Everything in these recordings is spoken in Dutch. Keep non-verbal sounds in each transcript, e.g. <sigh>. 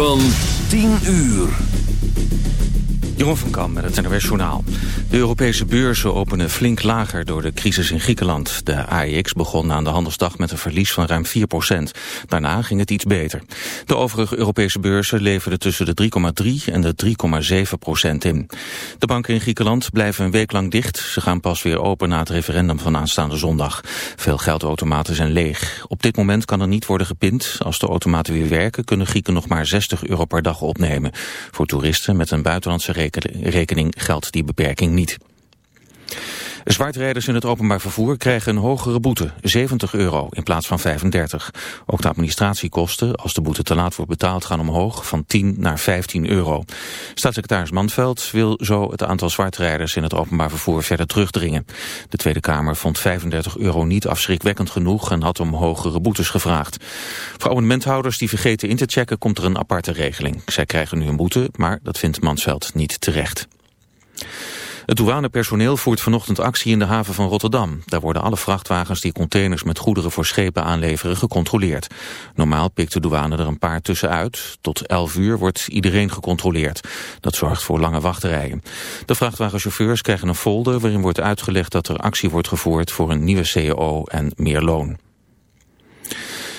Van 10 uur. Jeroen van Kam met het NRS Journaal. De Europese beurzen openen flink lager door de crisis in Griekenland. De AEX begon aan de handelsdag met een verlies van ruim 4% Daarna ging het iets beter. De overige Europese beurzen leverden tussen de 3,3 en de 3,7% in. De banken in Griekenland blijven een week lang dicht. Ze gaan pas weer open na het referendum van aanstaande zondag. Veel geldautomaten zijn leeg. Op dit moment kan er niet worden gepind. Als de automaten weer werken kunnen Grieken nog maar 60 euro per dag opnemen. Voor toeristen met een buitenlandse rekening geldt die beperking niet. Zwartrijders in het openbaar vervoer krijgen een hogere boete, 70 euro in plaats van 35. Ook de administratiekosten, als de boete te laat wordt betaald, gaan omhoog van 10 naar 15 euro. Staatssecretaris Manveld wil zo het aantal zwartrijders in het openbaar vervoer verder terugdringen. De Tweede Kamer vond 35 euro niet afschrikwekkend genoeg en had om hogere boetes gevraagd. Voor abonnementhouders die vergeten in te checken komt er een aparte regeling. Zij krijgen nu een boete, maar dat vindt Mansveld niet terecht. Het douanepersoneel voert vanochtend actie in de haven van Rotterdam. Daar worden alle vrachtwagens die containers met goederen voor schepen aanleveren gecontroleerd. Normaal pikt de douane er een paar tussenuit. Tot 11 uur wordt iedereen gecontroleerd. Dat zorgt voor lange wachtrijen. De vrachtwagenchauffeurs krijgen een folder waarin wordt uitgelegd dat er actie wordt gevoerd voor een nieuwe CAO en meer loon.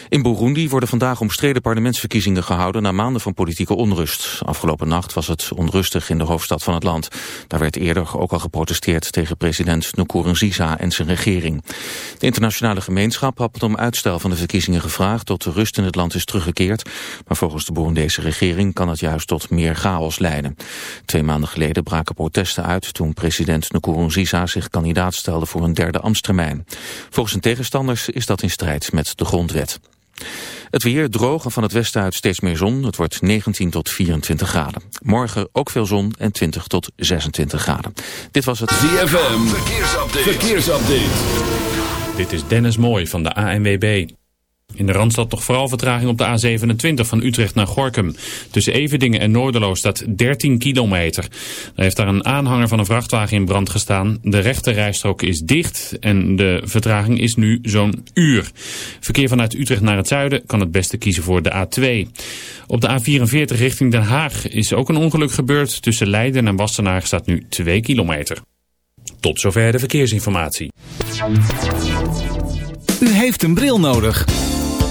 In Burundi worden vandaag omstreden parlementsverkiezingen gehouden na maanden van politieke onrust. Afgelopen nacht was het onrustig in de hoofdstad van het land. Daar werd eerder ook al geprotesteerd tegen president Nkurunziza en zijn regering. De internationale gemeenschap had om uitstel van de verkiezingen gevraagd tot de rust in het land is teruggekeerd. Maar volgens de Burundese regering kan het juist tot meer chaos leiden. Twee maanden geleden braken protesten uit toen president Nkurunziza zich kandidaat stelde voor een derde ambtstermijn. Volgens zijn tegenstanders is dat in strijd met de grondwet. Het weer droog en van het westen uit steeds meer zon. Het wordt 19 tot 24 graden. Morgen ook veel zon en 20 tot 26 graden. Dit was het ZFM. Verkeersupdate. Verkeersupdate. Dit is Dennis Mooij van de ANWB. In de Randstad toch vooral vertraging op de A27 van Utrecht naar Gorkum. Tussen Everdingen en Noorderloos staat 13 kilometer. Er heeft daar een aanhanger van een vrachtwagen in brand gestaan. De rechte rijstrook is dicht en de vertraging is nu zo'n uur. Verkeer vanuit Utrecht naar het zuiden kan het beste kiezen voor de A2. Op de A44 richting Den Haag is ook een ongeluk gebeurd. Tussen Leiden en Wassenaar staat nu 2 kilometer. Tot zover de verkeersinformatie. U heeft een bril nodig.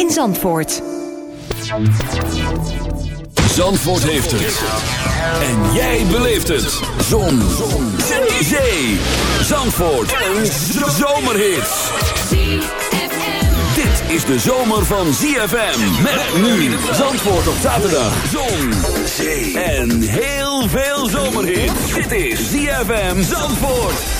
in Zandvoort. Zandvoort heeft het. En jij beleeft het. Zon. Zon. Zee. Zandvoort. Een zomerhit. Dit is de zomer van ZFM. Met nu Zandvoort op zaterdag. Zon. Zee. En heel veel zomerhit. Dit is ZFM Zandvoort.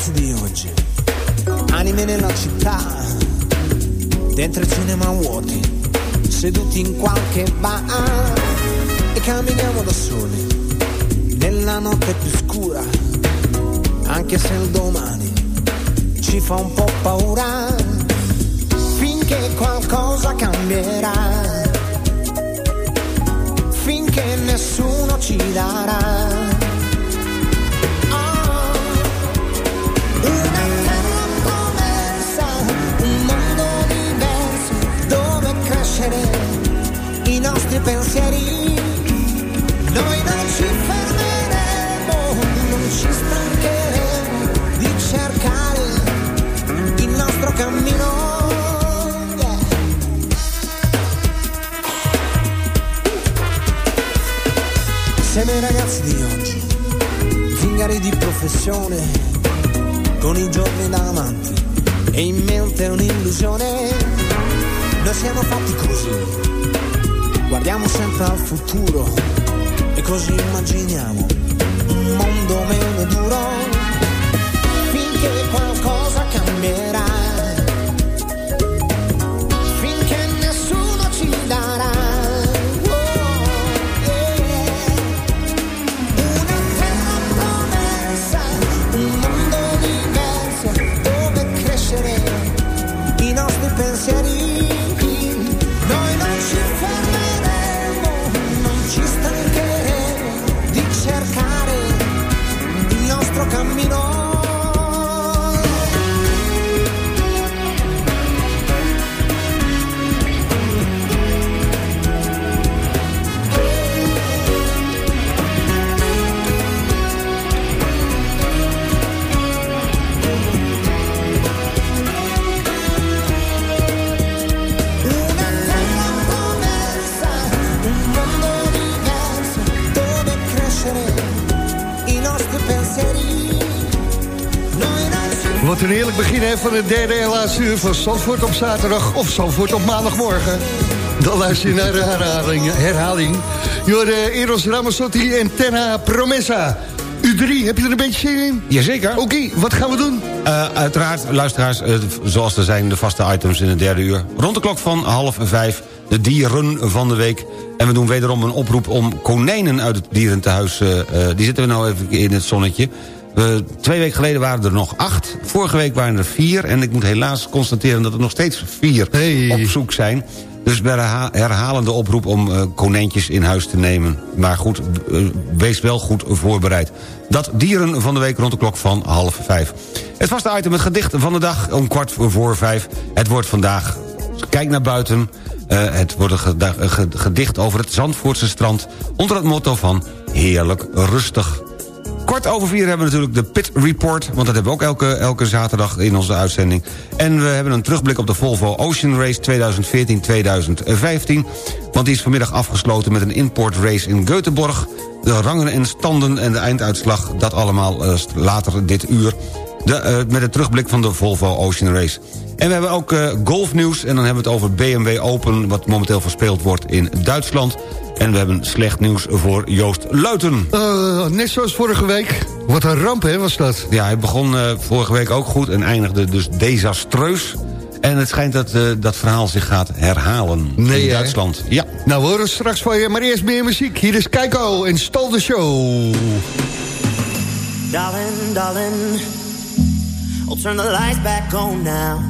Ragazzi di oggi, anime nella città dentro il cinema vuoti, seduti in qualche bar e camminiamo da soli, nella notte più scura, anche se il domani ci fa un po' paura, finché qualcosa cambierà, finché nessuno ci darà pensieri. Noi non ci fermeremo, non ci stancheremo di cercare il nostro cammino. Siamo i ragazzi di oggi, zingari di professione, con i giorni davanti e in mente un'illusione. Noi siamo fatti così Guardiamo sempre al futuro e così immaginiamo un mondo meno duro. Finché qualcosa Wat een heerlijk begin hè, van het derde en laatste uur van Zandvoort op zaterdag of Zandvoort op maandagmorgen. Dan luister je naar de herhaling. herhaling. Jorde Eros Ramazzotti en Terra Promessa. U3, heb je er een beetje zin in? Jazeker. Oké, wat gaan we doen? Uh, uiteraard, luisteraars, uh, zoals er zijn de vaste items in het derde uur. Rond de klok van half vijf, de dieren van de week. En we doen wederom een oproep om konijnen uit het dierentehuis... Uh, die zitten we nou even in het zonnetje twee weken geleden waren er nog acht. Vorige week waren er vier. En ik moet helaas constateren dat er nog steeds vier op zoek zijn. Dus we herhalen de oproep om uh, konijntjes in huis te nemen. Maar goed, uh, wees wel goed voorbereid. Dat dieren van de week rond de klok van half vijf. Het vaste item, het gedicht van de dag om kwart voor vijf. Het wordt vandaag, kijk naar buiten... Uh, het wordt een gedicht over het Zandvoortse strand... onder het motto van heerlijk rustig. Kort over vier hebben we natuurlijk de Pit Report... want dat hebben we ook elke, elke zaterdag in onze uitzending. En we hebben een terugblik op de Volvo Ocean Race 2014-2015... want die is vanmiddag afgesloten met een import race in Göteborg. De rangen en standen en de einduitslag, dat allemaal uh, later dit uur... De, uh, met een terugblik van de Volvo Ocean Race. En we hebben ook uh, golfnieuws en dan hebben we het over BMW Open... wat momenteel verspeeld wordt in Duitsland... En we hebben slecht nieuws voor Joost Luiten. Uh, net zoals vorige week. Wat een ramp, hè, was dat? Ja, hij begon uh, vorige week ook goed en eindigde dus desastreus. En het schijnt dat uh, dat verhaal zich gaat herhalen nee, in Duitsland. Hè? Ja. Nou, we horen straks van je, maar eerst meer muziek. Hier is Keiko en Stal de Show. Darling, darling. I'll turn the lights back on now.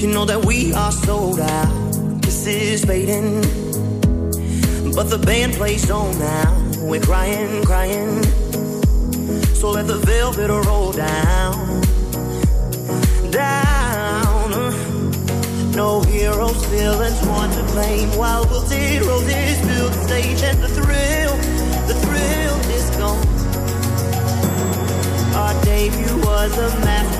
You know that we are sold out. This is fading. But the band plays on now. We're crying, crying. So let the velvet roll down. Down. No heroes, villains, want to blame. While we'll zero this, build stage and the thrill. The thrill is gone. Our debut was a mess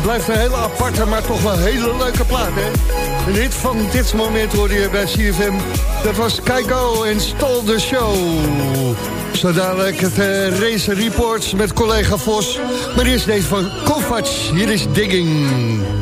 blijft een hele aparte, maar toch wel hele leuke plaat, hè? Een hit van dit moment hoorde je bij CFM. Dat was Keiko en Stol de Show. Zo dadelijk het uh, race reports met collega Vos. Maar eerst deze van Kovac. Hier is Digging.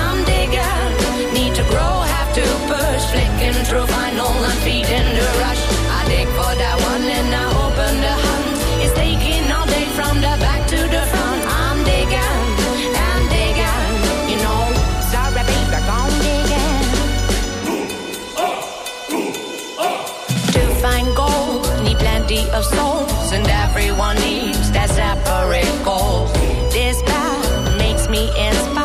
flicking through vinyl and feeding the rush. I dig for that one and I open the hunt. It's taking all day from the back to the front. I'm digging and digging, you know. Sorry, baby, I'm digging. To find gold, need plenty of souls, and everyone needs that separate goal. This path makes me inspired.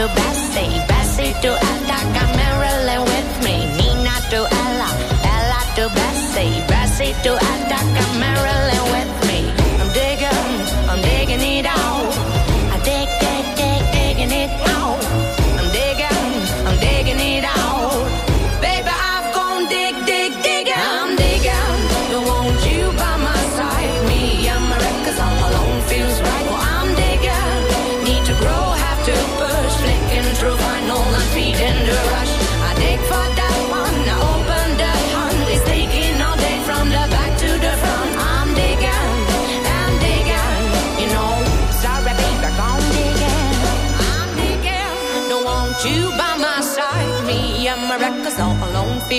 To Bessie, Bessie to Attica, Marilyn with me. Nina to Ella, Ella to Bessie, Bessie to Attica, Marilyn with me.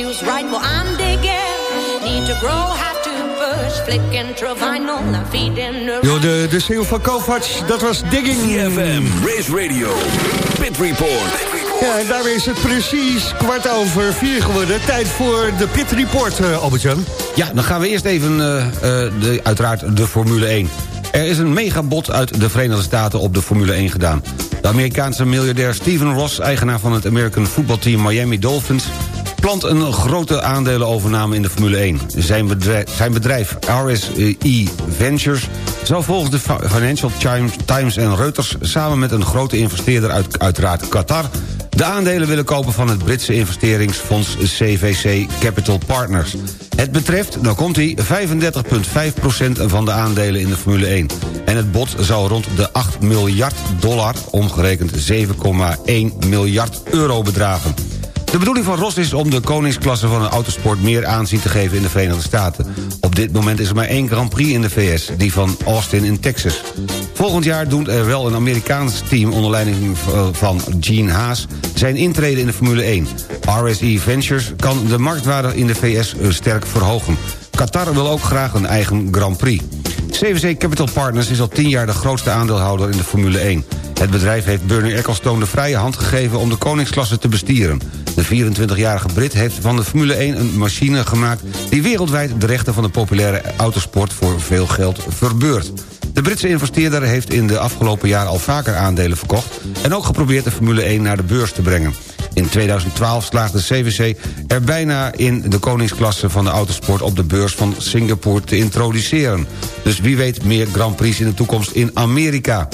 Feels right. Well, I'm digging. Need to grow, have to push. Flicking through vinyl and feeding the Yo, de, de single van Kovacs, dat was Digging. CFM, Race Radio, Pit Report. Ja, en daarmee is het precies kwart over vier geworden. Tijd voor de Pit Report, uh, Albert-Jan. Ja, dan gaan we eerst even, eh, eh, de, uiteraard, de Formule 1. Er is een megabod uit de Verenigde Staten op de Formule 1 gedaan. De Amerikaanse miljardair Steven Ross, eigenaar van het American footballteam Miami Dolphins... plant een grote aandelenovername in de Formule 1. Zijn bedrijf, zijn bedrijf RSE Ventures zou volgens de Financial Times, Times en Reuters... samen met een grote investeerder uit uiteraard Qatar... de aandelen willen kopen van het Britse investeringsfonds CVC Capital Partners. Het betreft, nou komt hij, 35,5% van de aandelen in de Formule 1. En het bod zou rond de 8 miljard dollar, omgerekend 7,1 miljard euro bedragen. De bedoeling van Ross is om de koningsklasse van de autosport meer aanzien te geven in de Verenigde Staten. Op dit moment is er maar één Grand Prix in de VS, die van Austin in Texas. Volgend jaar doet er wel een Amerikaans team onder leiding van Gene Haas zijn intrede in de Formule 1. RSE Ventures kan de marktwaarde in de VS sterk verhogen. Qatar wil ook graag een eigen Grand Prix. CVC Capital Partners is al 10 jaar de grootste aandeelhouder in de Formule 1. Het bedrijf heeft Bernie Ecclestone de vrije hand gegeven om de koningsklasse te bestieren. De 24-jarige Brit heeft van de Formule 1 een machine gemaakt... die wereldwijd de rechten van de populaire autosport voor veel geld verbeurt. De Britse investeerder heeft in de afgelopen jaren al vaker aandelen verkocht... en ook geprobeerd de Formule 1 naar de beurs te brengen. In 2012 slaagde CVC er bijna in de koningsklasse van de autosport... op de beurs van Singapore te introduceren. Dus wie weet meer Grand Prix in de toekomst in Amerika.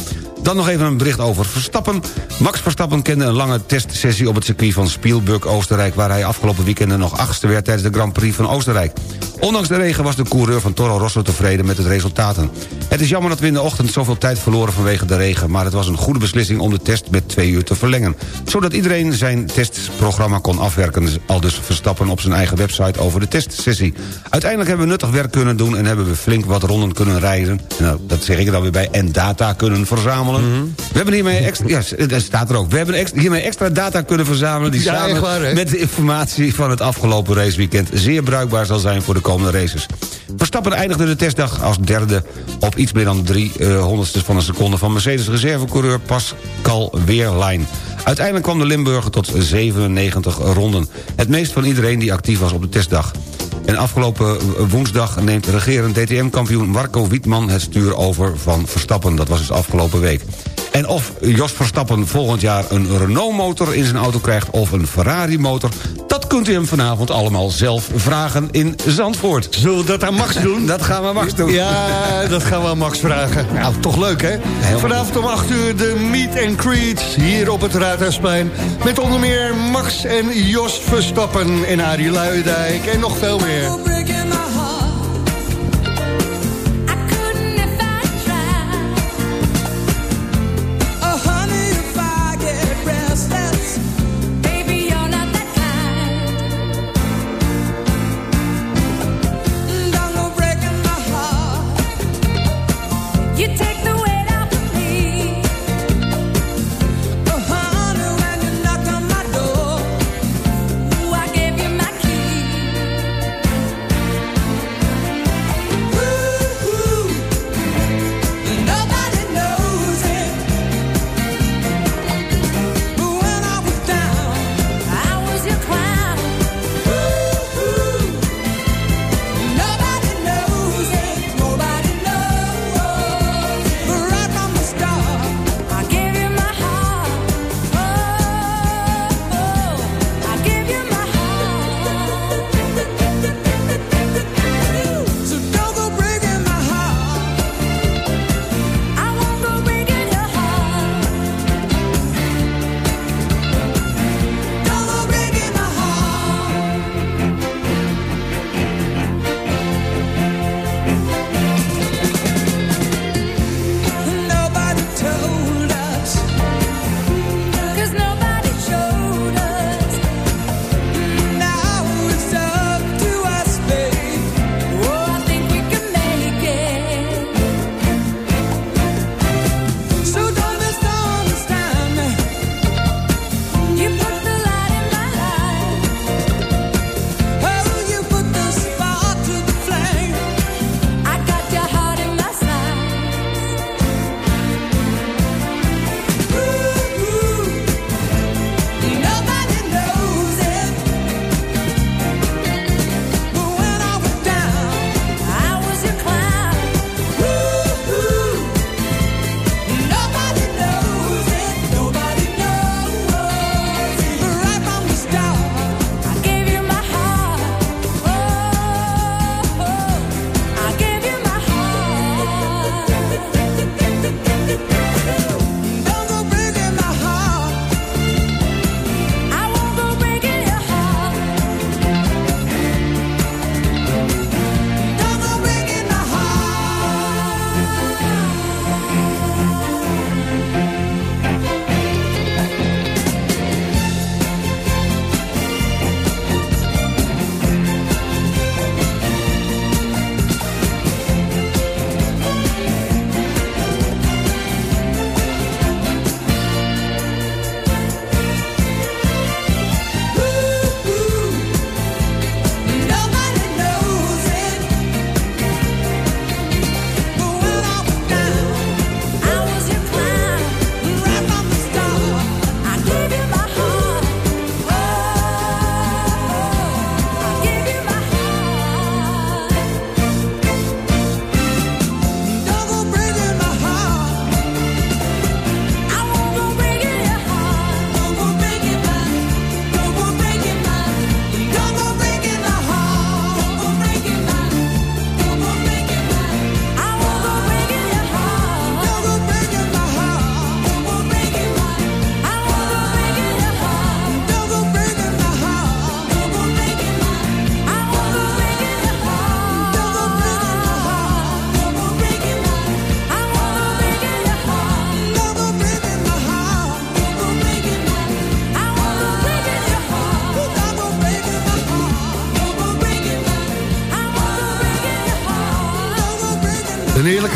Dan nog even een bericht over Verstappen. Max Verstappen kende een lange testsessie op het circuit van Spielberg, Oostenrijk... waar hij afgelopen weekend nog achtste werd tijdens de Grand Prix van Oostenrijk. Ondanks de regen was de coureur van Toro Rosso tevreden met het resultaten. Het is jammer dat we in de ochtend zoveel tijd verloren vanwege de regen... maar het was een goede beslissing om de test met twee uur te verlengen. Zodat iedereen zijn testprogramma kon afwerken... al dus Verstappen op zijn eigen website over de testsessie. Uiteindelijk hebben we nuttig werk kunnen doen... en hebben we flink wat ronden kunnen rijden. Nou, dat zeg ik er dan weer bij. En data kunnen verzamelen. We hebben hiermee extra... Ja, dat staat er ook. We hebben extra, hiermee extra data kunnen verzamelen... die Ja, samen waar, met de informatie van het afgelopen raceweekend... zeer bruikbaar zal zijn voor de komende races. Verstappen eindigde de testdag als derde op iets meer dan drie eh, honderdste van een seconde... van Mercedes reservecoureur Pascal Wehrlein. Uiteindelijk kwam de Limburger tot 97 ronden. Het meest van iedereen die actief was op de testdag. En afgelopen woensdag neemt regerend DTM-kampioen Marco Wietman... het stuur over van Verstappen. Dat was dus afgelopen week. En of Jos Verstappen volgend jaar een Renault-motor in zijn auto krijgt... of een Ferrari-motor, dat kunt u hem vanavond allemaal zelf vragen in Zandvoort. Zullen we dat aan Max doen? Dat gaan we Max doen. Ja, dat gaan we aan Max vragen. Nou, toch leuk, hè? Vanavond om 8 uur de Meet and Creed hier op het Raadhuisplein. Met onder meer Max en Jos Verstappen en Arie Luijendijk en nog veel meer.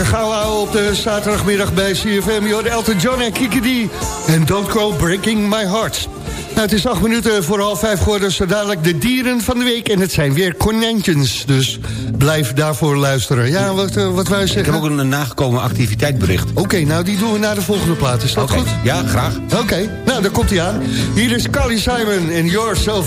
Heerlijke gauw op de zaterdagmiddag bij CFM. Jorde Elton John en Kiki D. En Don't Go Breaking My Heart. Nou, het is acht minuten voor half vijf geworden. Zo dadelijk de dieren van de week. En het zijn weer konijntjes. Dus blijf daarvoor luisteren. Ja, wat, uh, wat wij zeggen? Ik heb ook een nagekomen activiteitsbericht. Oké, nou die doen we naar de volgende plaat. Is dat okay. goed? Ja, graag. Oké, nou daar komt hij aan. Hier is Carly Simon en You're So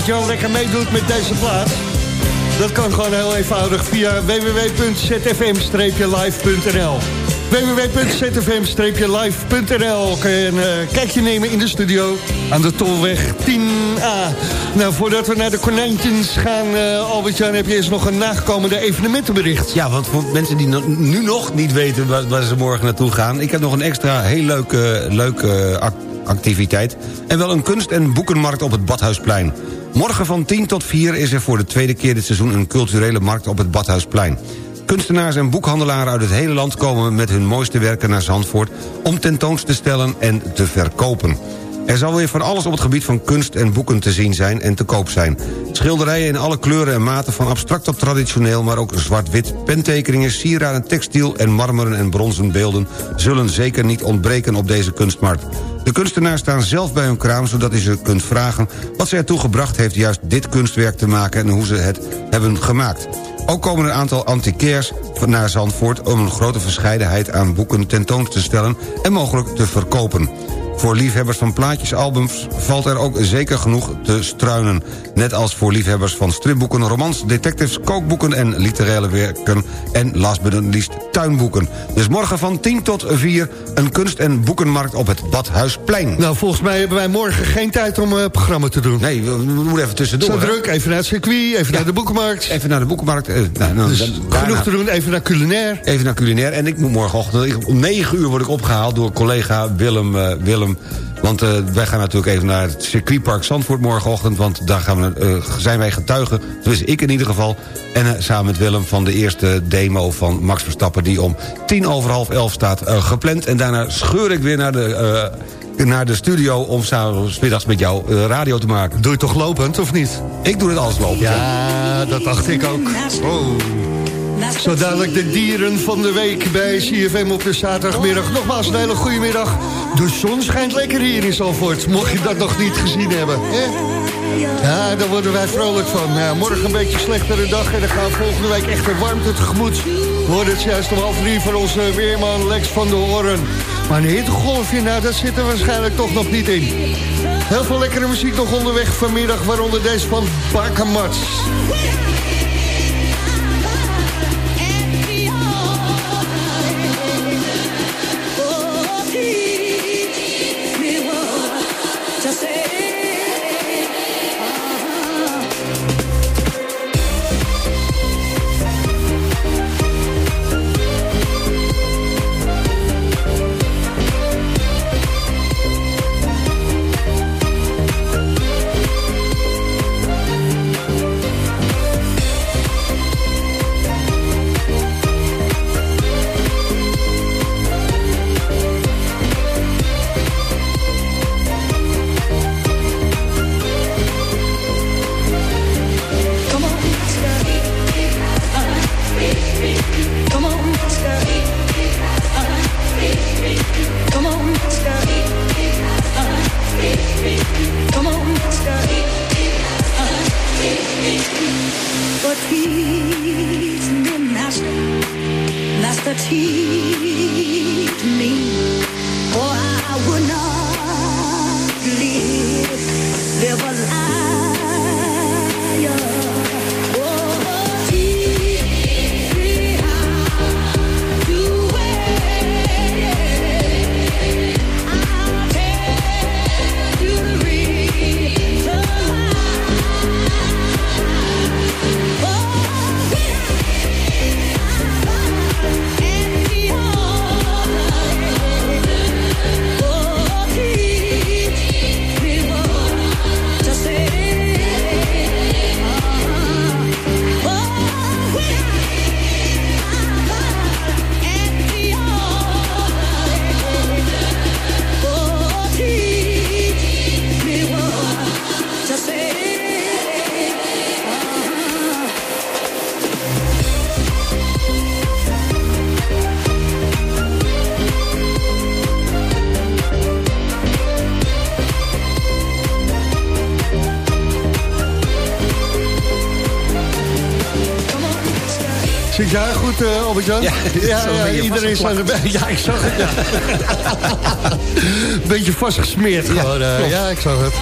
Albert-Jan lekker meedoet met deze plaat... dat kan gewoon heel eenvoudig via www.zfm-live.nl www.zfm-live.nl Kun je een uh, kijkje nemen in de studio aan de Tolweg 10A. Nou, voordat we naar de konijntjes gaan, uh, Albert-Jan... heb je eerst nog een nagekomende evenementenbericht. Ja, want voor mensen die nu nog niet weten waar, waar, ze morgen naartoe gaan... ik heb nog een extra heel leuke, leuke activiteit... en wel een kunst- en boekenmarkt op het Badhuisplein. Morgen van 10 tot 4 is er voor de tweede keer dit seizoen... een culturele markt op het Badhuisplein. Kunstenaars en boekhandelaren uit het hele land komen met hun mooiste werken naar Zandvoort... om tentoons te stellen en te verkopen. Er zal weer van alles op het gebied van kunst en boeken te zien zijn en te koop zijn. Schilderijen in alle kleuren en maten van abstract tot traditioneel... maar ook zwart-wit, pentekeningen, sieraden, textiel... en marmeren en bronzen beelden zullen zeker niet ontbreken op deze kunstmarkt. De kunstenaars staan zelf bij hun kraam... zodat u ze kunt vragen wat ze ertoe gebracht heeft... juist dit kunstwerk te maken en hoe ze het hebben gemaakt. Ook komen een aantal antiquairs naar Zandvoort... om een grote verscheidenheid aan boeken tentoon te stellen... en mogelijk te verkopen. Voor liefhebbers van plaatjesalbums valt er ook zeker genoeg te struinen. Net als voor liefhebbers van stripboeken, romans, detectives, kookboeken en literaire werken... en last but not least tuinboeken. Dus morgen van 10 tot 4 een kunst- en boekenmarkt op het Badhuisplein. Nou, volgens mij hebben wij morgen geen tijd om een programma te doen. Nee, we, we moeten even tussendoor. Zo hè? druk, even naar het circuit, even naar de boekenmarkt. Even naar de boekenmarkt. eh, nou, nou, Dus dan- genoeg te doen, even naar culinair. Even naar culinair. En ik moet morgenochtend, om 9 uur word ik opgehaald door collega Willem. eh, Willem want eh, wij gaan natuurlijk even naar het circuitpark Zandvoort morgenochtend. Want daar gaan we, eh, zijn wij getuigen, dus ik in ieder geval. En eh, samen met Willem van de eerste demo van Max Verstappen... die om tien over half elf staat eh, gepland. En daarna scheur ik weer naar de... eh, naar de studio om s'avonds middags met jou radio te maken. Doe je toch lopend, of niet? Ik doe het alles lopend. Ja, dat dacht ik ook. Oh. Zo dadelijk de dieren van de week bij CFM op de zaterdagmiddag. Nogmaals een hele goede middag. De zon schijnt lekker hier in Zalvoort. Mocht je dat nog niet gezien hebben. Hè? Ja, daar worden wij vrolijk van. Morgen een beetje slechtere dag en dan gaan we volgende week echt de warmte tegemoet. We het juist om half drie van onze weerman Lex van de Hoorn. Maar een hittegolfje, nou dat zit er waarschijnlijk toch nog niet in. Heel veel lekkere muziek nog onderweg vanmiddag, waaronder deze van Bakamats. Zit jij goed, eh Albert-Jan? Ja, <laughs> ja, ja, iedereen staat erbij. Ja, ik zag het, ja. <laughs> Beetje vastgesmeerd gewoon. eh, ja, ik zag het.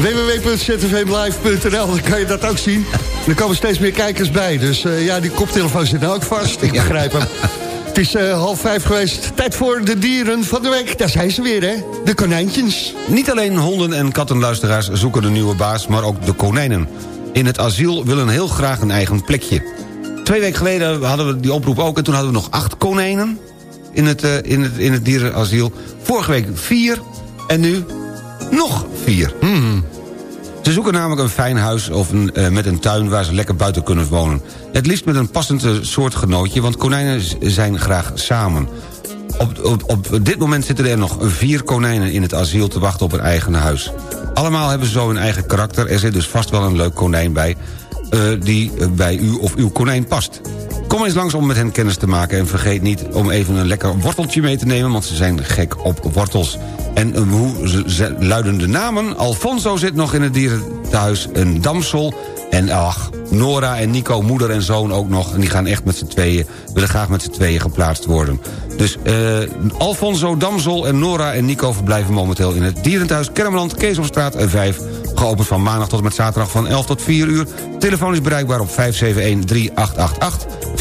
www.zfmlive.nl, dan kan je dat ook zien. Er komen steeds meer kijkers bij. Dus eh, ja, die koptelefoon zit nou ook vast. Ik begrijp hem. <laughs> Het is half vijf geweest. Tijd voor de dieren van de week. Daar zijn ze weer, hè? De konijntjes. Niet alleen honden- en kattenluisteraars zoeken een nieuwe baas... maar ook de konijnen. In het asiel willen heel graag een eigen plekje. Twee weken geleden hadden we die oproep ook... en toen hadden we nog acht konijnen in het, eh, in het, in het dierenasiel. Vorige week vier en nu nog vier. Ze zoeken namelijk een fijn huis of een, eh, met een tuin waar ze lekker buiten kunnen wonen. Het liefst met een passend eh, soortgenootje, want konijnen zijn graag samen. Op, op, op dit moment zitten er nog vier konijnen in het asiel te wachten op een eigen huis. Allemaal hebben ze zo hun eigen karakter. Er zit dus vast wel een leuk konijn bij... eh, die eh, bij u of uw konijn past. Kom eens langs om met hen kennis te maken... en vergeet niet om even een lekker worteltje mee te nemen... want ze zijn gek op wortels. En eh, hoe ze- ze luiden de namen? Alfonso zit nog in het dierenthuis een damsel... En ach, Nora en Nico, moeder en zoon ook nog... en die gaan echt met z'n tweeën, willen graag met z'n tweeën geplaatst worden. Dus Alfonso Damsel en Nora en Nico verblijven momenteel... in het Dierenthuis Kermeland, Keesomstraat 5... geopend van maandag tot en met zaterdag van 11 tot 4 uur. Telefoon is bereikbaar op 571-3888... 571-3888...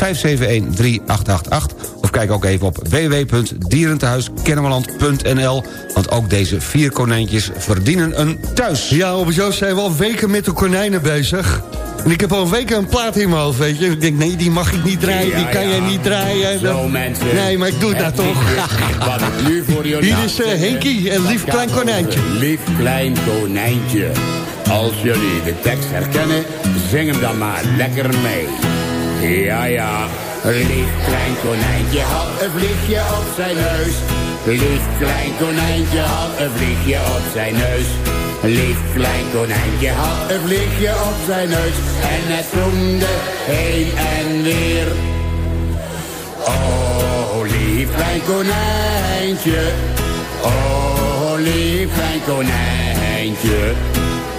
of kijk ook even op www.dierentehuiskennemerland.nl... want ook deze vier konijntjes verdienen een thuis. Ja, op zo zijn we al weken met de konijnen bezig. En ik heb al weken een plaat in mijn hoofd, weet je. Ik denk, nee, die mag ik niet draaien, die kan ja. jij niet draaien. Zo, Dat- mensen. Nee, maar ik doe dat toch. Wat ik <laughs> nu voor jullie Hier is aanzet, Henkie, een lief klein konijntje. Lief klein konijntje. Als jullie de tekst herkennen, zing hem dan maar lekker mee. Ja, ja, lief klein konijntje had een vliegje op zijn neus. Lief klein konijntje had een vliegje op zijn neus. Lief klein konijntje had een vliegje op zijn neus. En het zoemde heen en weer. Oh, lief klein konijntje. Oh, lief klein konijntje.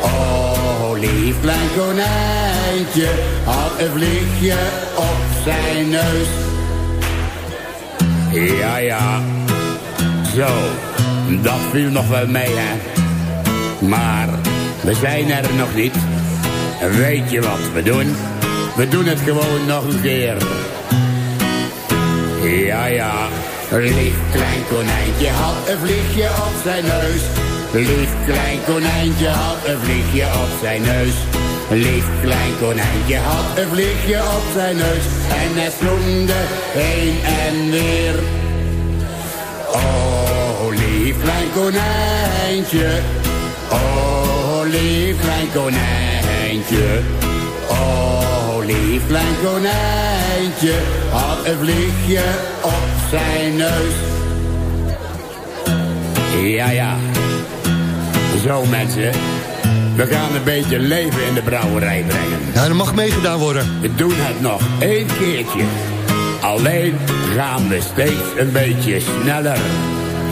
Oh, lief klein konijntje. Had een vliegje op zijn neus. Ja, ja. Zo, dat viel nog wel mee, hè. Maar we zijn er nog niet. Weet je wat we doen? We doen het gewoon nog een keer. Ja, ja. Lief klein konijntje had een vliegje op zijn neus. Lief klein konijntje had een vliegje op zijn neus. Lief klein konijntje had een vliegje op zijn neus. En hij zoemde heen en weer. Oh, lief klein konijntje. Oh, lief klein konijntje. Oh, lief klein konijntje. Had een vliegje op zijn neus. Ja, ja. Zo mensen. We gaan een beetje leven in de brouwerij brengen. Ja, dat mag meegedaan worden. We doen het nog één keertje. Alleen gaan we steeds een beetje sneller.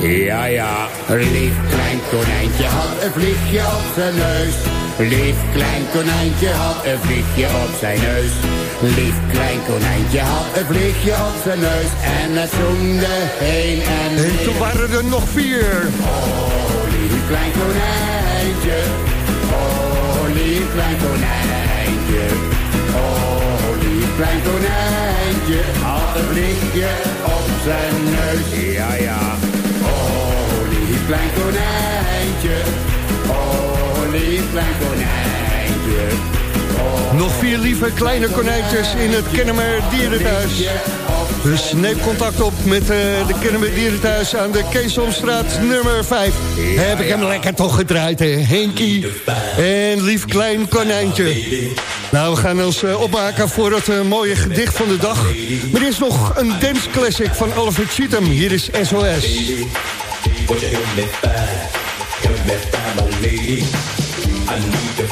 Ja, ja, lief klein konijntje had een vliegje op zijn neus. Lief klein konijntje had een vliegje op zijn neus. Lief klein konijntje had een vliegje op zijn neus. En het zoemde heen en En weer. toen waren er nog vier. Oh, lief klein konijntje. Oh, lief klein konijntje. Oh, lief klein konijntje. Had een vliegje op zijn neus. Ja, ja. Klein konijntje. Oh, lief klein konijntje. Nog vier lieve kleine konijntjes in het Kennemer Dierenthuis. Dus neem contact op met eh, de Kennemer Dierenthuis aan de Keesomstraat nummer 5. Heb ik hem lekker toch gedraaid? Henkie en lief klein konijntje. Nou, we gaan ons eh, opmaken voor het eh, mooie gedicht van de dag. Maar er is nog een dance classic van Alfred Cheatham. Hier is SOS. Would you help me find, help me find my lady? I need to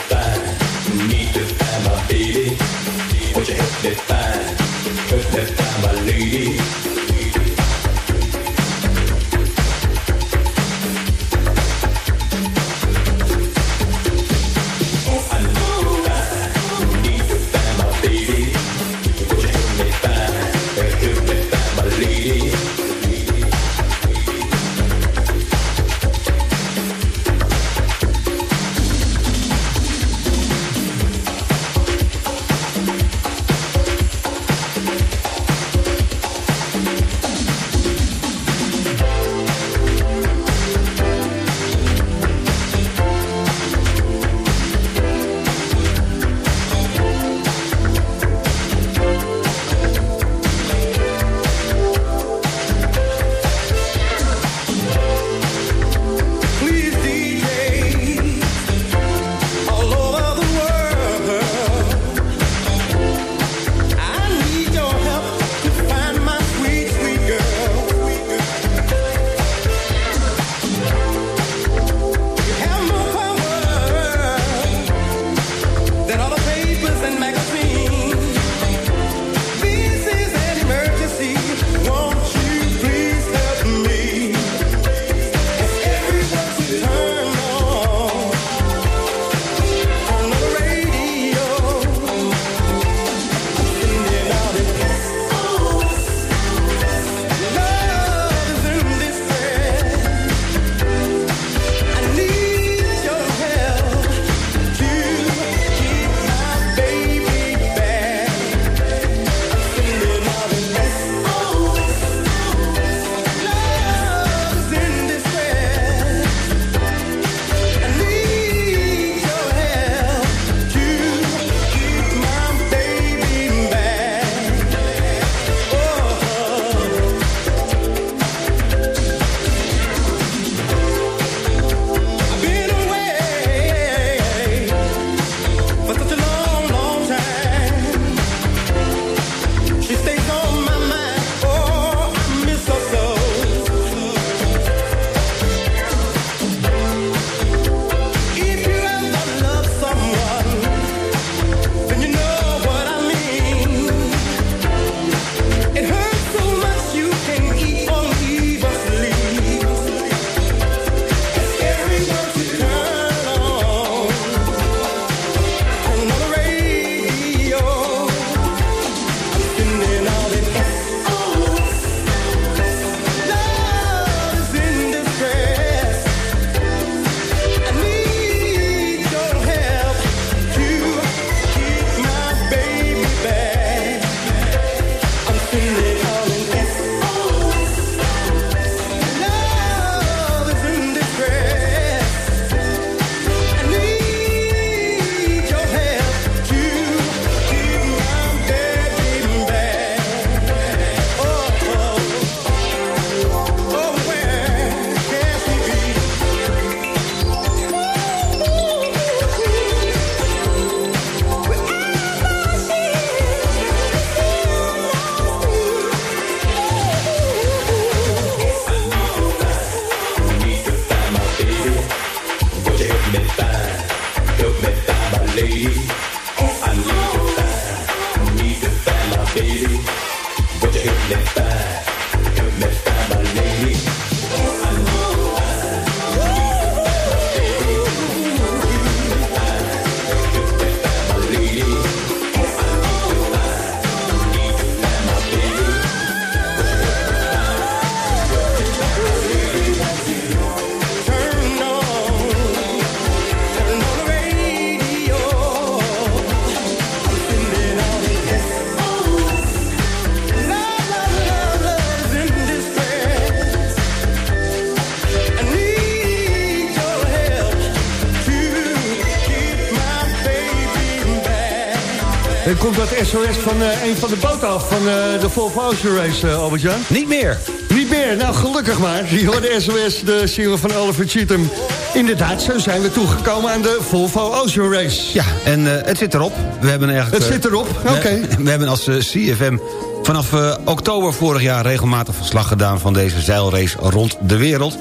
dat SOS van eh, een van de boten af van eh, de Volvo Ocean Race, uh, Albert-Jan? Niet meer. Niet meer, nou gelukkig maar. <laughs> Je hoorde SOS, de single van Oliver Cheatham. Inderdaad, zo zijn we toegekomen aan de Volvo Ocean Race. Ja, en het zit erop. We hebben eigenlijk, het zit erop, oké. We, <laughs> we, hebben als CFM vanaf oktober vorig jaar regelmatig verslag gedaan... van deze zeilrace rond de wereld.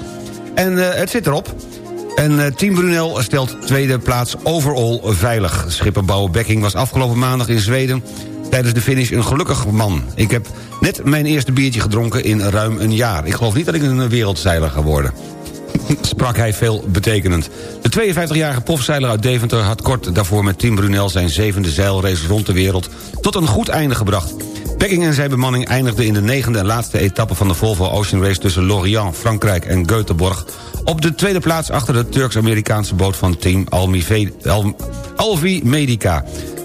En het zit erop. En uh, Team Brunel stelt tweede plaats overall veilig. Schipperbouwer Bekking was afgelopen maandag in Zweden... tijdens de finish een gelukkig man. Ik heb net mijn eerste biertje gedronken in ruim een jaar. Ik geloof niet dat ik een wereldzeiler ga worden. <laughs> Sprak hij veel betekenend. De 52-jarige profzeiler uit Deventer had kort daarvoor met Team Brunel... zijn zevende zeilrace rond de wereld tot een goed einde gebracht. Bekking en zijn bemanning eindigden in de negende en laatste etappe van de Volvo Ocean Race... tussen Lorient, Frankrijk en Göteborg op de tweede plaats achter de Turks-Amerikaanse boot van team Alvi Medica.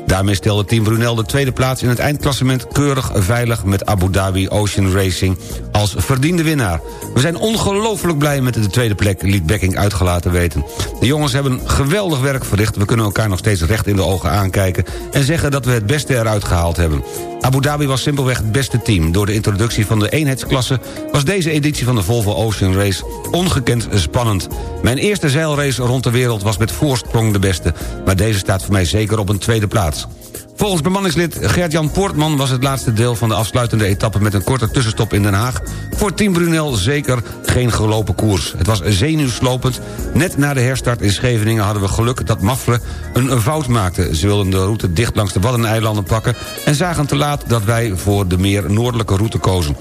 Daarmee stelde Team Brunel de tweede plaats in het eindklassement... keurig veilig met Abu Dhabi Ocean Racing als verdiende winnaar. We zijn ongelooflijk blij met de tweede plek, liet Bekking uitgelaten weten. De jongens hebben geweldig werk verricht. We kunnen elkaar nog steeds recht in de ogen aankijken... en zeggen dat we het beste eruit gehaald hebben. Abu Dhabi was simpelweg het beste team. Door de introductie van de eenheidsklasse... was deze editie van de Volvo Ocean Race ongekend spannend. Mijn eerste zeilrace rond de wereld was met voorsprong de beste... maar deze staat voor mij zeker op een tweede plaats. Volgens bemanningslid Gert-Jan Poortman was het laatste deel van de afsluitende etappe... met een korte tussenstop in Den Haag. Voor Team Brunel zeker geen gelopen koers. Het was zenuwslopend. Net na de herstart in Scheveningen hadden we geluk dat Mafre een fout maakte. Ze wilden de route dicht langs de Waddeneilanden pakken... en zagen te laat dat wij voor de meer noordelijke route kozen.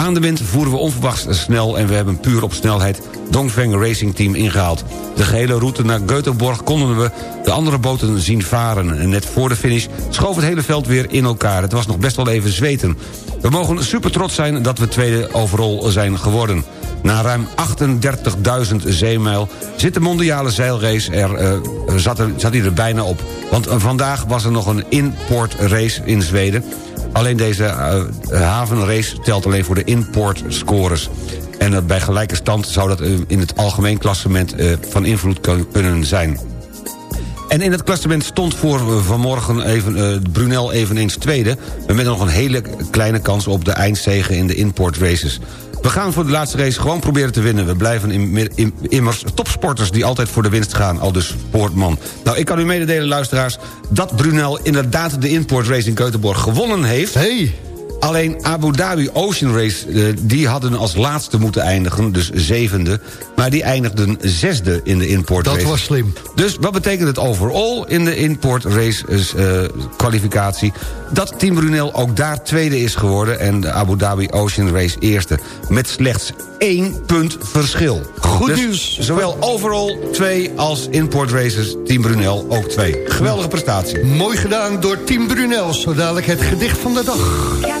Aan de wind voeren we onverwachts snel en we hebben puur op snelheid Dongfeng Racing Team ingehaald. De gehele route naar Göteborg konden we de andere boten zien varen. En net voor de finish schoof het hele veld weer in elkaar. Het was nog best wel even zweten. We mogen super trots zijn dat we tweede overal zijn geworden. Na ruim 38.000 zeemijl zit de mondiale zeilrace er, uh, zat, er, zat hij er bijna op. Want vandaag was er nog een importrace in Zweden. Alleen deze uh, havenrace telt alleen voor de importscores. En uh, bij gelijke stand zou dat in het algemeen klassement van invloed kunnen zijn. En in het klassement stond voor vanmorgen even, Brunel eveneens tweede... met nog een hele kleine kans op de eindzegen in de importraces. We gaan voor de laatste race gewoon proberen te winnen. We blijven in, in, immers topsporters die altijd voor de winst gaan, al dus Poortman. Nou, ik kan u mededelen, luisteraars, dat Brunel inderdaad de importrace in Keutenborg gewonnen heeft. Hey! Alleen Abu Dhabi Ocean Race, eh, die hadden als laatste moeten eindigen, dus zevende. Maar die eindigden zesde in de import race. Dat was slim. Dus wat betekent het overall in de import race uh, kwalificatie? Dat Team Brunel ook daar tweede is geworden... en de Abu Dhabi Ocean Race eerste. Met slechts één punt verschil. Goed dus nieuws. Zowel overall twee als import races Team Brunel ook twee. Geweldige prestatie. Mooi gedaan door Team Brunel. Zo dadelijk het gedicht van de dag.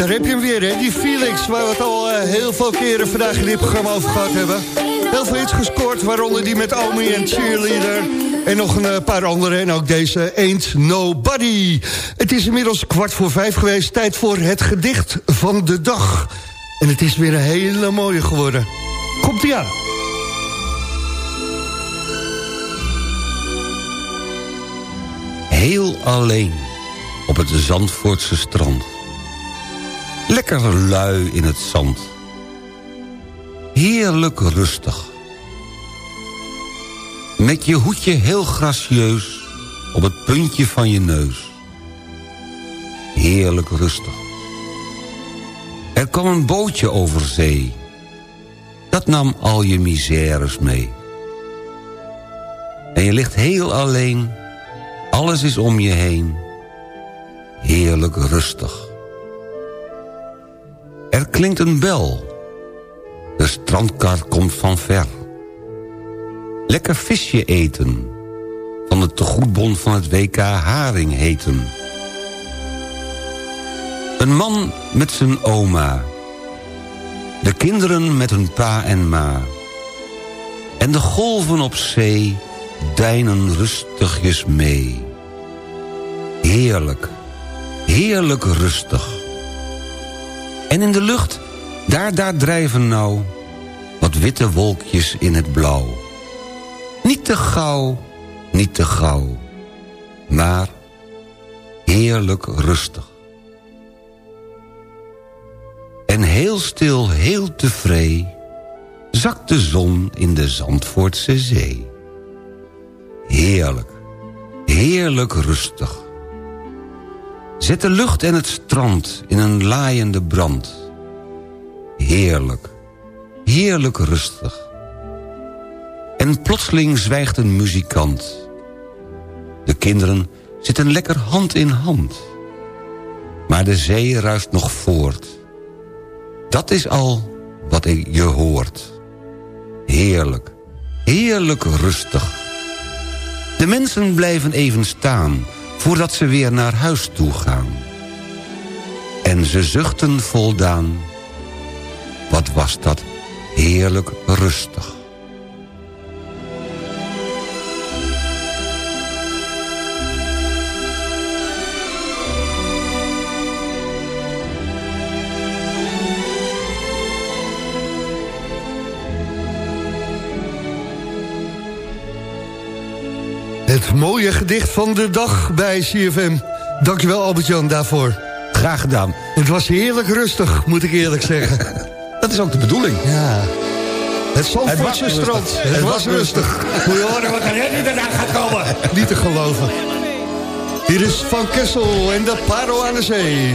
daar heb je hem weer, hè? Die Felix, waar we het al eh, heel veel keren vandaag in dit programma over gehad hebben. Heel veel hits gescoord, waaronder die met Omi en Cheerleader. En nog een eh, paar andere, en ook deze Ain't Nobody. Het is inmiddels kwart voor vijf geweest, tijd voor het gedicht van de dag. En het is weer een hele mooie geworden. Komt-ie aan. Heel alleen op het Zandvoortse strand. Lekker lui in het zand. Heerlijk rustig. Met je hoedje heel gracieus op het puntje van je neus. Heerlijk rustig. Er kwam een bootje over zee. Dat nam al je misères mee. En je ligt heel alleen. Alles is om je heen. Heerlijk rustig. Er klinkt een bel. De strandkar komt van ver. Lekker visje eten. Van de tegoedbon van het WK Haring heten. Een man met zijn oma. De kinderen met hun pa en ma. En de golven op zee deinen rustigjes mee. Heerlijk, heerlijk rustig. En in de lucht, daar, daar drijven nou... wat witte wolkjes in het blauw. Niet te gauw, niet te gauw. Maar heerlijk rustig. En heel stil, heel tevreden... zakt de zon in de Zandvoortse zee. Heerlijk, heerlijk rustig. Zet de lucht en het strand in een laaiende brand. Heerlijk, heerlijk rustig. En plotseling zwijgt een muzikant. De kinderen zitten lekker hand in hand. Maar de zee ruist nog voort. Dat is al wat je hoort. Heerlijk, heerlijk rustig. De mensen blijven even staan voordat ze weer naar huis toe gaan. En ze zuchten voldaan. Wat was dat heerlijk rustig. Het mooie gedicht van de dag bij CFM. Dankjewel Albert-Jan daarvoor. Graag gedaan. Het was heerlijk rustig, moet ik eerlijk zeggen. <laughs> Dat is ook de bedoeling. Ja. Het Zandvoortse Het was strand. rustig. Het, Het was was rustig. <laughs> Moet je horen wat er net daarna gaat komen. Niet te geloven. Hier is Van Kessel en de Paro aan de Zee.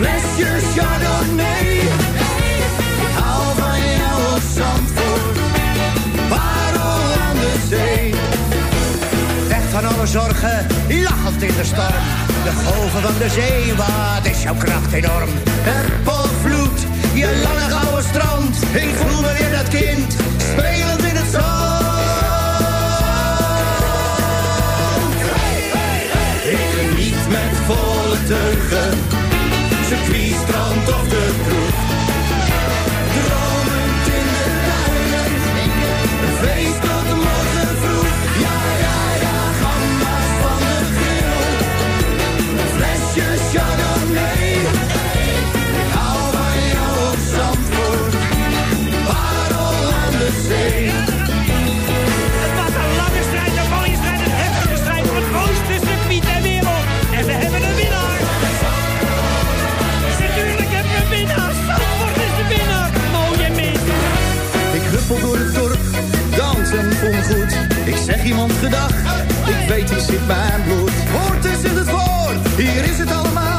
flesje chardonnay. Ik hou van jou op Zandvoort. Parel aan de zee. lachen, lachend in de storm. De golven van de zee, wat is jouw kracht enorm. Het polvloed, je lange gouden strand. Ik voel me weer dat kind, spelend in het zand. Ik geniet met volle iemand gedag. Ik weet, wie zit mijn bloed. Hoort eens in het woord, hier is het allemaal.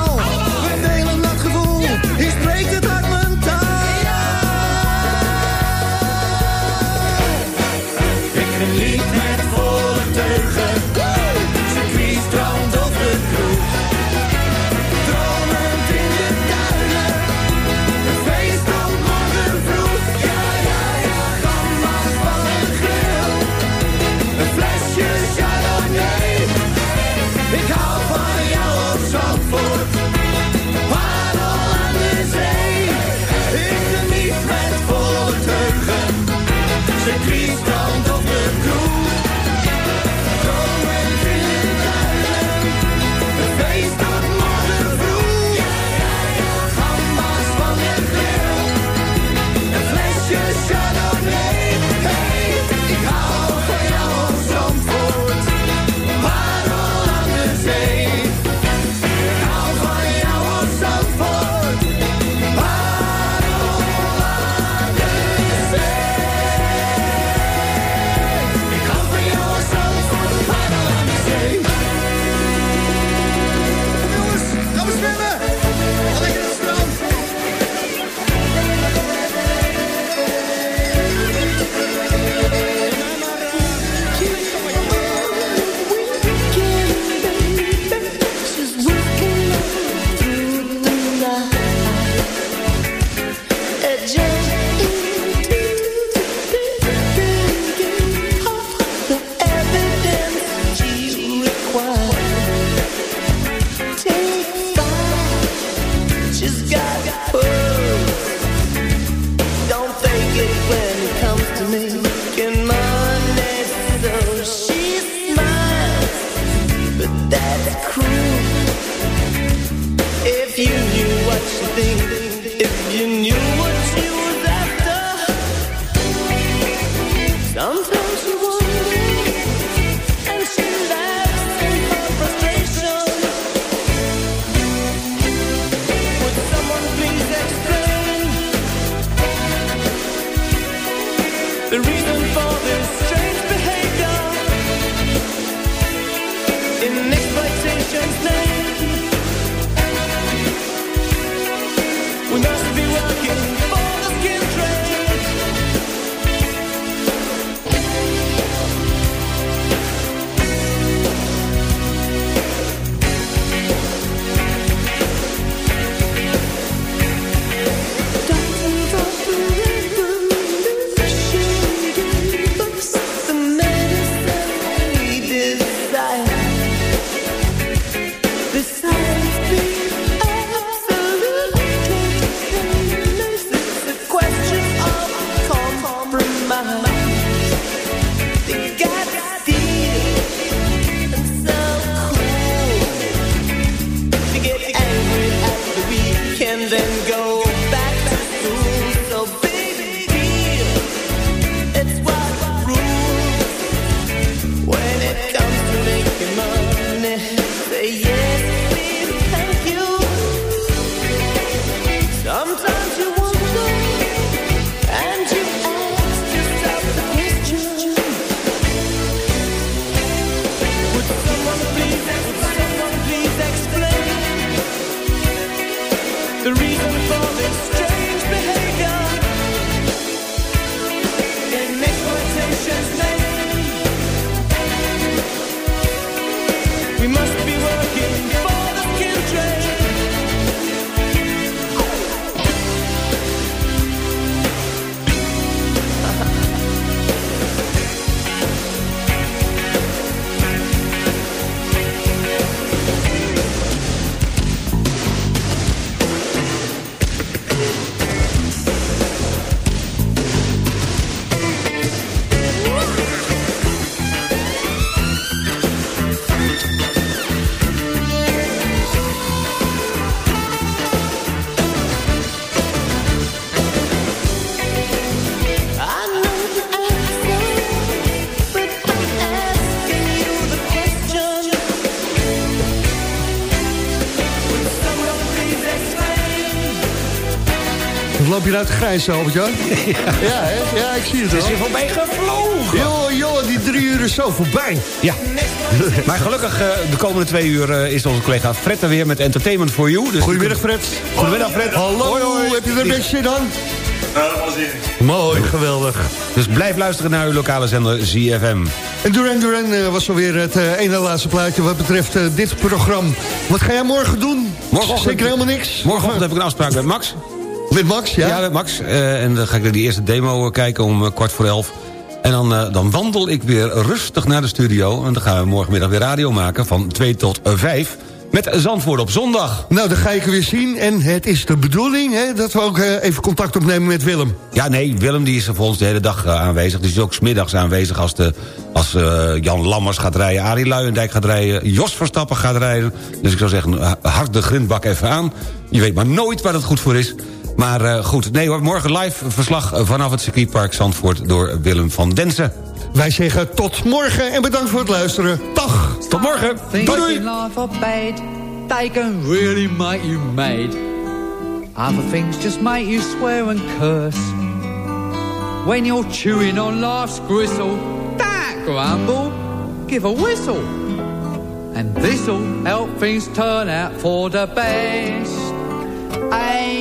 The reason nou te grijzen, Albert-Jan? <laughs> Ja. hè? ja, ik zie het. Het is weer voorbij gevlogen. Joh, joh, die drie uur is zo voorbij. Ja. <laughs> maar gelukkig, eh, de komende twee uur eh, is onze collega Fred er weer met Entertainment for You. Dus Goedemiddag, Fred. Goedemiddag, Fred. Hallo, Hoi, hoi. heb je er een beetje aan? zin. Mooi, geweldig. Dus blijf luisteren naar uw lokale zender ZFM. En Duran Duran eh, was alweer het ene laatste plaatje wat betreft dit programma. Wat ga jij morgen doen? Morgenochtend- Zeker helemaal niks? Morgenochtend heb ik een afspraak met Max. Met Max, ja? Ja, met Max. Eh, en dan ga ik naar die eerste demo eh, kijken om eh, kwart voor elf. En dan, dan wandel ik weer rustig naar de studio. En dan gaan we morgenmiddag weer radio maken van 2 tot 5. Met Zandvoort op zondag. Nou, dan ga ik er weer zien. En het is de bedoeling hè, dat we ook even contact opnemen met Willem. Ja, nee, Willem die is er voor ons de hele dag aanwezig. Die is ook smiddags aanwezig als, de, als Jan Lammers gaat rijden... Arie Luijendijk gaat rijden, Jos Verstappen gaat rijden. Dus ik zou zeggen, hard de grindbak even aan. Je weet maar nooit waar het goed voor is. Maar eh, goed, nee hoor, morgen live verslag eh, vanaf het circuitpark Zandvoort... door Willem van Densen. Wij zeggen tot morgen en bedankt voor het luisteren. Dag! Tot morgen! Doei Things doei! in life are bad, they can really make you mad. Other things just make you swear and curse. When you're chewing on life's gristle, don't grumble, give a whistle. And this'll help things turn out for the best. And